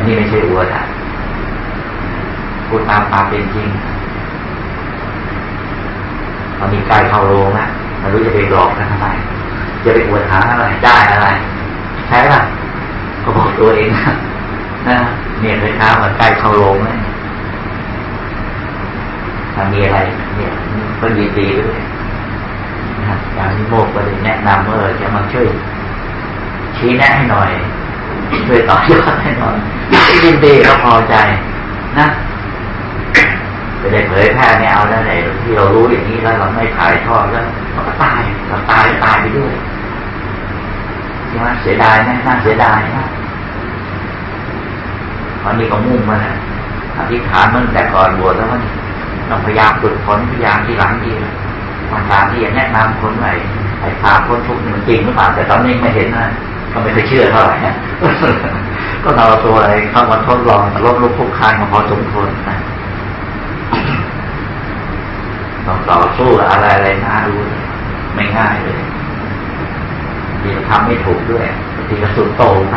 อันนี้ไม่ใช่อวดอะพูดตามความเป็นจริงตอนนี้ใกล้เข้าโรงแล้วไม่รู้จะไปหลอกกันทำไมจะไปอวดหาอะไรได้อะไร ใช่ป่ะก็บอกตัวเองนะเนี่ยเลยครับมันใกล้เข้าโรงแล้วถ้ามีอะไร เนี่ยก็ดีดีด้วยนะอยางที่โมกก็เลยแนะนำว่าจะมาช่วยชี้แนะให้หน่อย ช่วยต่อยอดให้นอยยินดีเราพอใจนะไปได้เผยแพร่ไม่เอาแล้วไหนที่เรารู้อย่างนี้แล้วเราไม่ถ่ายทอดแล้วเราก็ตายเราตายตายไปด้วยใช่ไหมเสียดายนะน่าเสียดายนะตอนนี้ก็มุ่งมาแล้วอธิษฐานมันแต่ก่อนบวชแล้วมันต้องพยายามฝึกฝนพยายามที่หลังดีมันตามที่แนะนำคนใหม่ไอ้พาคนทุกข์มันจริงหรือเปล่าแต่ตอนนี้ไม่เห็นนะ ก็ไม่เคยเชื่อเท่าไหร่ก็เราตัวอะไรเข้ามาทดลองลบลุกคุกคานมาพอสมควรนะต้องต่อสู้อะไรอะไรน่าดูไม่ง่ายเลยทีทำไม่ถูกด้วยทีกระสุนโตไป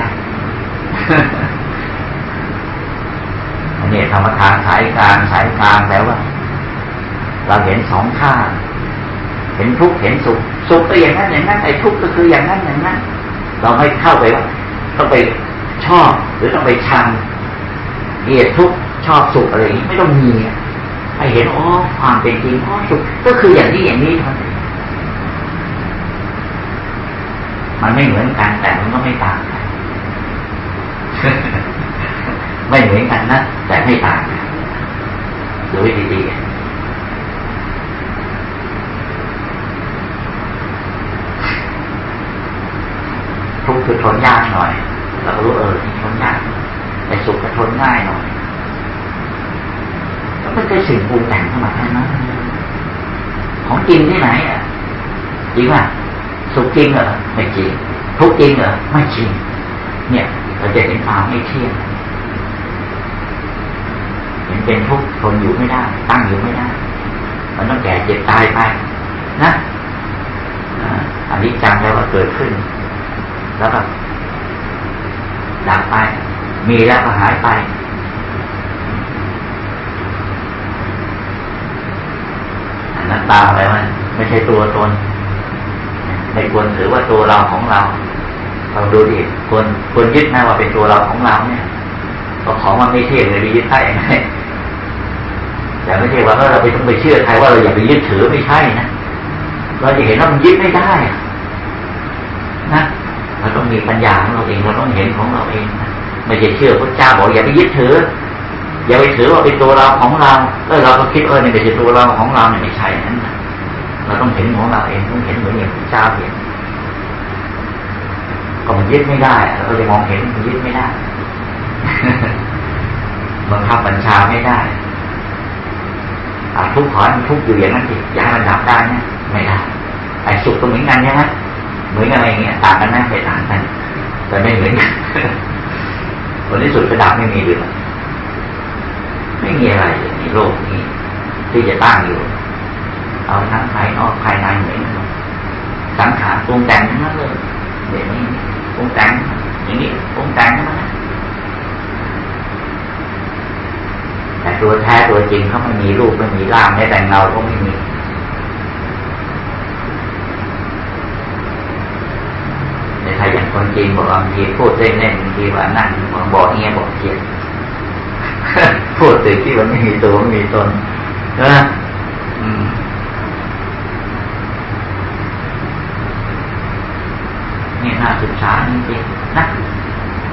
อันนี้ธรรมทานสายกลางสายกลางแล้วว่า เราเห็นสองข้างเห็นทุกข์เห็นสุขสุขก็อย่างนั้นอย่างนั้นไอ้ทุกข์ก็คืออย่างนั้นอย่างนั้น เราไม่เข้าไปว่าต้องไปชอบหรือต้องไปชังเกลียดทุกชอบสุขอะไรอย่างนี้ไม่ต้องมีให้เห็นอ๋อความเป็นจริงอ๋อสุขก็คืออย่างนี้อย่างนี้มันมันไม่เหมือนกันแต่มันก็ไม่ต่างกันไม่เหมือนกันนะแต่ไม่ต่างกันดูดีๆทุกข์ คือทนยากหน่อย เราก็รู้เออทนยากแต่สุขก็ทนง่ายหน่อยแล้วมันเป็นสิ่งปรุงแต่งเข้ามาแค่นั้นของจริงที่ไหนอะจริงป่ะสุขจริงเหรอไม่จริง ทุกจริงเหรอไม่จริง เนี่ยเราจะเห็นความไม่เที่ยงเห็นเป็นทุกทนอยู่ไม่ได้ ตั้งอยู่ไม่ได้ มันต้องแก่เจ็บตายไปนะอันนี้จำได้ว่าเกิดขึ้น แล้วก็ดับไป มีแล้วก็หายไป อันนั้นตาอะไรมันไม่ใช่ตัวตน ไม่ควรถือว่าตัวเราของเรา เราดูดิควรควรยึดนะว่าเป็นตัวเราของเราเนี่ยก็ของมันไม่เที่ยงเลยไปยึดได้ยังไงแต่ไม่ใช่ว่าเราไปต้องไปเชื่อใครว่าเราอย่าไปยึดถือไม่ใช่นะ เราจะเห็นว่ามันยึดไม่ได้นะ เราต้องมีปัญญาของเราเองเราต้องเห็นของเราเองไม่ใช่เชื่อพระเจ้าบอกอย่าไปยึดถืออย่าไปถือว่าเป็นตัวเราของเราแล้วเราก็คิดเออนี่ไม่ใช่ตัวเราของเราเนี่ยไม่ใช่นั้นเราต้องเห็นของเราเองต้องเห็นเหมือนอย่างพระเจ้าเห็นก็มันยึดไม่ได้เราจะมองเห็นมันยึดไม่ได้บังคับบัญชาไม่ได้ทุกข์ขอมันทุกข์อยู่อย่างนั้นสิอยากมันดับได้เนี่ยไม่ได้ไอ้สุขก็เหมือนกันใช่ไหม เหมือนอะไรเงี้ยต่างกันไหมไม่ต่างกันแต่ไม่เหมือนกันผลที่สุดระดับไม่มีเลยไม่มีอะไรในโลกนี้ ที่จะตั้งอยู่ เอาทั้งภายนอกภายในเหมือนกันสังขารปรุงแต่งทั้งนั้นเลยเดี๋ยวนี้ปรุงแต่งอย่างนี้ปรุงแต่งทั้งนั้นแต่ตัวแท้ตัวจริงเขาไม่มีรูปไม่มีร่างไม่แต่งเงาก็ไม่มี ถ้าอย่างคนจีบอกบางทีพูดเล่นๆบางทีว่านั่งบอกเงี้ยบอกเทียนพูดสิ่งที่มันไม่มีตัวไม่มีตนนะนี่น่าศึกษาจริงๆนะ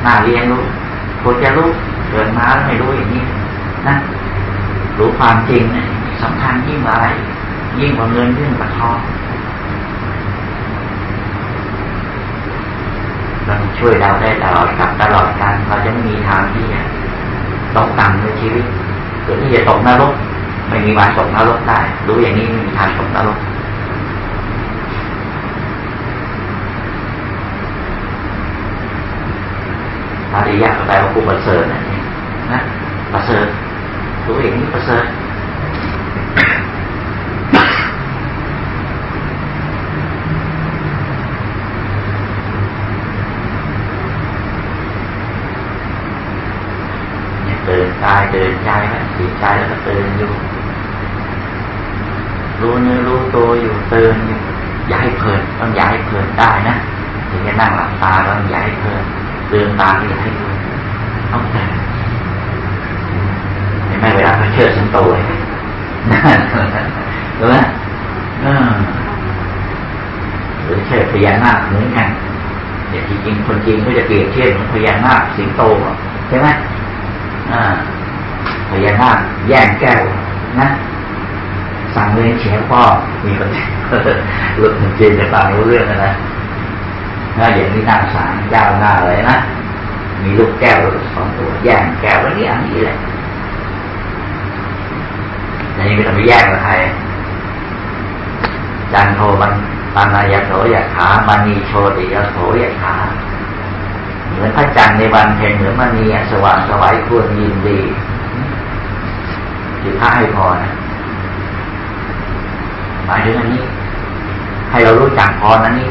น่าเรียนรู้ควรจะรู้เกิดมาแล้วไม่รู้อย่างนี้นะรู้ความจริงนะสำคัญยิ่งกว่าอะไร ยิ่งกว่าเงินยิ่งกว่าทอง มันช่วยเราได้ตลอดกับตลอดการเราจะไม่มีทางที่จะตกต่ำในชีวิตหรือที่จะตกนรกไม่มีวันตกนรกได้รู้อย่างนี้ไม่มีทางตกนรกอริยะแปลว่าผู้ประเสริฐนะนะประเสริฐรู้อย่างนี้ประเสริฐ กาย เดินใจแล้วจิตใจแล้วก็เตือนอยู่ รู้เนื้อรู้ตัวอยู่เตือนอยู่อย่าให้เพลินต้องอย่าให้เพลินได้นะถึงจะนั่งหลับตาแล้วอย่าให้เพลินเตือนตาอย่าให้เพลินต้องแต่ไหมเวลาเขาเชิดสิงโตเลยรู้ไหมหรือเชิดพญานาคเหมือนกันแต่จริงคนจริงก็จะเปรียบเทียบเหมือนพญานาคสิงโตใช่ไหมพญานาค แย่งแก้วนะสั่งเลี้ยงเฉียพ่อมีคนหลุดจีนจะฟังรู้เรื่องนะถ้าอย่างนี้นั่งสางยาวหน้าเลยนะมีลูกแก้วสองตัวแย่งแก้วแล้วนี่อันนี้แหละแต่นี้ไม่ต้องไปแย่งกับใครจันโทมันปันายโสยขามานีโชติยโสยขาเหมือนพระจันทร์ในวันเพ็ญเหมือนมณีสว่างสวัยควรยินดี คือพระให้พอนะหมายถึงอันนี้ ให้เรารู้จักพอนั้นนี้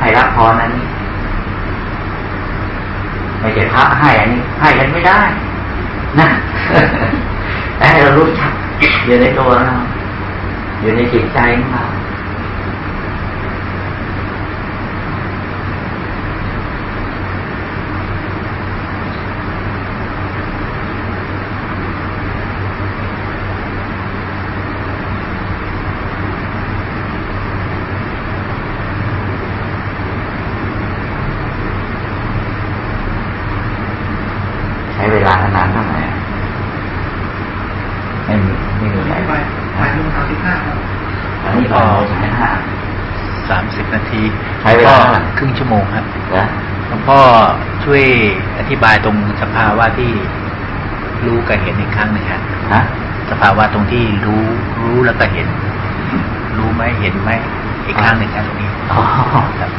ให้รับพอนั้นนี้ไม่ใช่พระให้อันนี้ ให้กันไม่ได้นะแต่ให้เรารู้จักอยู่ในตัวเราอยู่ในจิตใจของเรา ห้าไม่มีไม่มีอะไรไปลงสามสิบห้าอันนี้ก็สามสิบนาทีใช้เวลาครึ่งชั่วโมงครับหลวงพ่อช่วยอธิบายตรงสภาวะที่รู้กับเห็นอีกครั้งหนึ่งครับสภาวะตรงที่รู้รู้แล้วก็เห็น รู้ไหมเห็นไหมอีกครั้งหนึ่งครับตรงนี้อ๋อครับ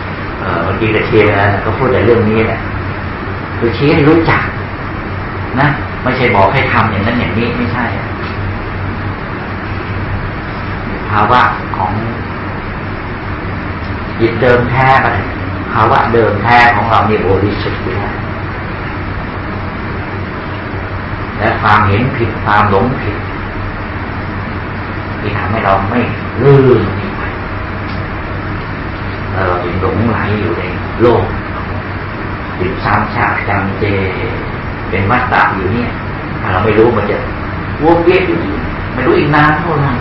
เมื่อกี้กัเชียร์ก็พูดในเรื่องนี้แหละคือเชียร์รู้จัก นะ ไม่ใช่บอกให้ทำอย่างนั้นอย่างนี้ไม่ใช่ภาวะของจิตเดิมแท้ไปภาวะเดิมแท้ของเราเนี่ยบริสุทธิ์อยู่แล้วและความเห็นผิดความหลงผิดที่ทำให้เราไม่ลื่นนี่ไปเราจึงหลงไหลอยู่ในโลกติดซ้ำชาจำเจ เป็นวัฏฏะอยู่เนี่ยเราไม่รู้มันจะวนเวียนอยู่ไม่รู้อีกนานเท่าไหร่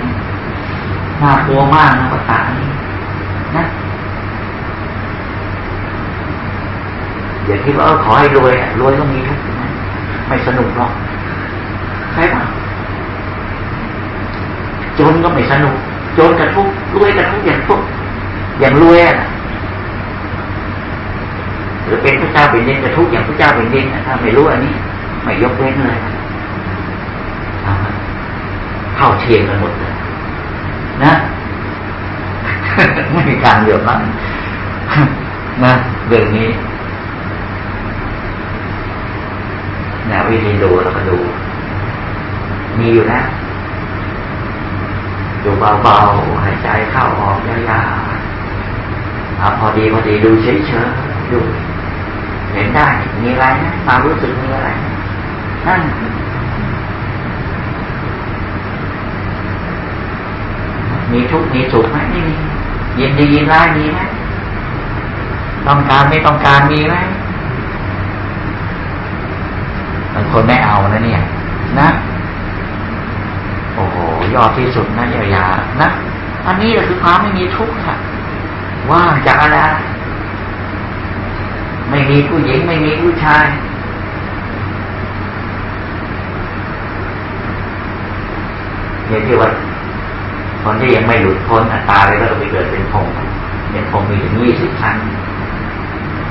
น่ากลัวมากนะวัฏฏะนี้นะอย่าคิดว่าเออขอให้รวยรวยต้องมีทุกข์ไม่สนุกหรอกใช่ปะจนก็ไม่สนุกจนกับทุกข์รวยกับทุกข์อย่างทุกข์อย่างรวยอะ หรือเป็นพระเจ้าเป็นดินกับทุกอย่างพระเจ้าเป็นดินถ้าไม่รู้อันนี้ ไม่ยกเว้นเลยเข้าเทียงกันหมดเลยนะไม่มีการเดือดร้อนนะเรื่องนี้นะวิธีดูเราก็ดู มีอยู่นะดูเบาๆหายใจเข้าออกยาวๆพอดีพอดีดูเฉยๆดู เห็นได้ มีอะไรนะความรู้สึกมีอะไรนั่นมีทุกข์มีสุขไหมไม่มียินดียินร้ายมีไหมต้องการไม่ต้องการมีไหมางคนไม่เอานะเนี่ย นะโอ้โหยอดที่สุดนะยายานะอันนี้แหละคือความไม่มีทุกข์ค่ะว่างจากอะไร ไม่มีผู้หญิงไม่มีผู้ชาย เนี่ยที่ว่าคนที่ยังไม่หลุดพ้นตาเลยก็ไปเกิดเป็นพงเนี่ยพงมีถึงยี่สิบชั้น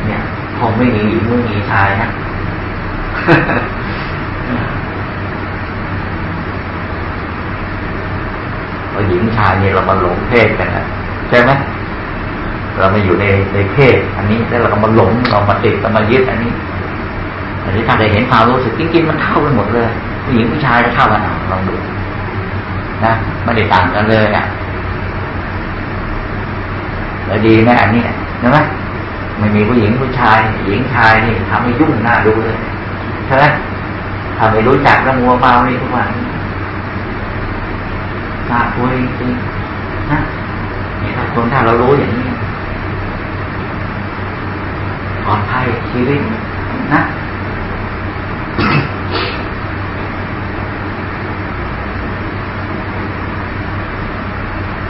เนี่ยพงไม่มีหญิงไม่มีชายนะพอหญิงชายเนี่ยเรามาหลงเพศกันนะใช่ไหม เรามาอยู่ในในเพศอันนี้แล้วเราก็มาหลงเรามาติดเรามายึดอันนี้อันนี้ถ้าได้เห็นความรู้สึกจริงๆมันเท่ากันหมดเลยผู้หญิงผู้ชายก็เท่ากันลองดูนะไม่ได้ต่างกันเลยอะแล้วดีไหมอันนี้ใช่ไหมไม่มีผู้หญิงผู้ชาย หญิงชายนี่ทำให้ยุ่งหน้าดูเลยใช่ไหมถ้าไม่รู้จักแล้วมัวเมานี่ทุกวันน่ากลัวจริงๆนะนี่ถ้าคนถ้าเรารู้อย่างนี้ ปลอดภัยชีวิตนะ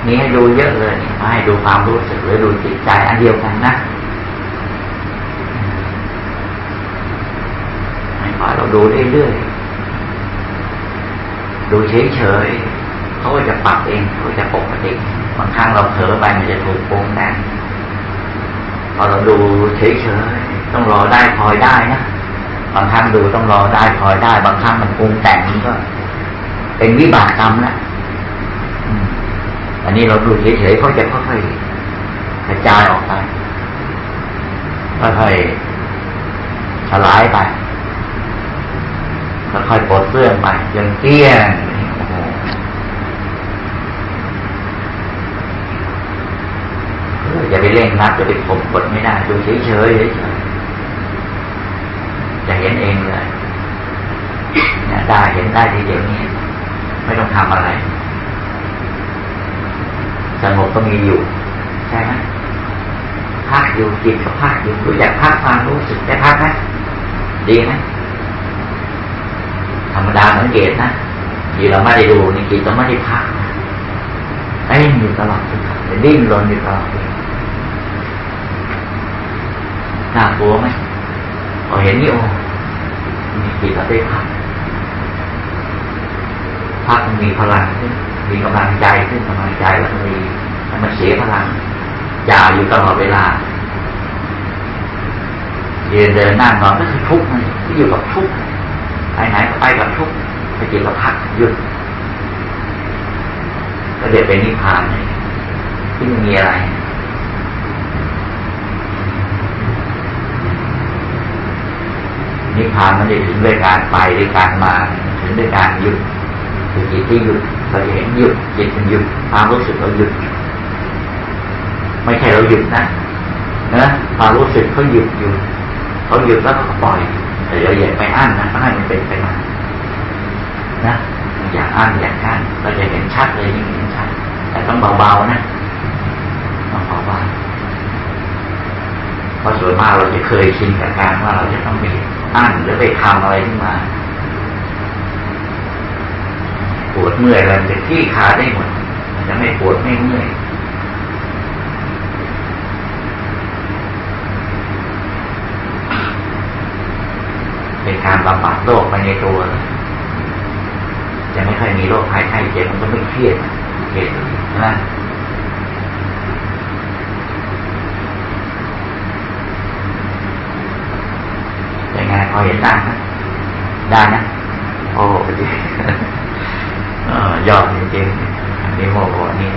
นี่ให้ดูเยอะเลยมาให้ดูความรู้สึกหรือดูจิตใจอันเดียวกันนะให้พอเราดูเรื่อยๆดูเฉยๆเขาก็จะปรับเองเขาจะปกติบางครั้งเราเผลอไปมันจะถูกโกงแน่ พอเราดูเฉยๆต้องรอได้คอยได้นะบางครั้งดูต้องรอได้คอยได้ บางครั้งมันปรุงแต่งมันก็ เป็นวิบากกรรมแล้วอันนี้เราดูเฉยๆเขาจะค่อยๆกระจายออกไปค่อยๆสลายไปค่อยๆปลดเสื่องไปจนเตี้ยง โอ้โหจะไปเร่งนับจะไปข่มกดไม่ได้ดูเฉยเฉยจะเห็นเองเลยเนี่ยได้เห็นได้ทีเดียวนี้ไม่ต้องทำอะไรสงบก็มีอยู่ ใช่ไหมพักอยู่จิตก็พักอยู่รู้จักพักความรู้สึกได้พักไหมดีไหมธรรมดาสังเกตนะทีเราไม่ได้ดูนี่จิตเราไม่ได้พักไอ้อยู่ตลอดเป็นดิ้นรนอยู่ตลอด น่ากลัวไหมพอเห็นนี่โอ้มีจิตเราได้พักพักมีพลังขึ้นมีกำลังใจขึ้นกำลังใจแล้วมีมันเสียพลังยาวอยู่ตลอดเวลายืนเดินนั่งนอนก็คือทุกข์มันที่อยู่กับทุกข์ไปไหนก็ไปกับทุกข์ไปจิตก็พักหยุดก็เดี๋ยวเป็นนิพพานเลยที่มีอะไร นิพพานมันจะถึงด้วยการไปด้วยการมา ถึงด้วยการหยุดคือจิตที่หยุดเราจะเห็นหยุดจิตมันหยุดความรู้สึกเราหยุด ไม่ใช่เราหยุดนะนะความรู้สึกเขาหยุดอยู่เขาหยุดแล้วเขาปล่อยแต่เราอย่าไปอั้นนะให้มันเป็นไปมานะอย่าอั้นอย่ากั้นเราจะเห็นชัดเลยยิ่งเห็นชัดแต่ต้องเบาๆนะต้องเบาๆเพราะส่วนมากเราจะเคยชินกับการว่าเราจะต้องไป อั้นหรือไปทำอะไรขึ้นมาปวดเมื่อยอะไรเป็นที่คาได้หมดมันจะไม่ปวดไม่เมื่อยเป็นการบำบัดโรคไปในตัวจะไม่ค่อยมีโรคภัยไข้เจ็บมันก็ไม่เครียดเครียดนะยังไงพ อเห็นได้นะได้นะโอ้ดียอดจริงๆอันนี้โมโหนี่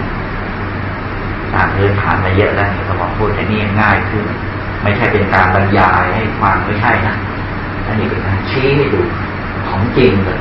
ตามพื้นฐานมาเยอะแล้วนี่ก็บองพูดแต่นี่ง่ายขึ้น ไม่ใช่เป็นการบรรยายให้ฟังไม่ใช่นะอันนี้เป็นการชี้ให้ดูของจริงเลย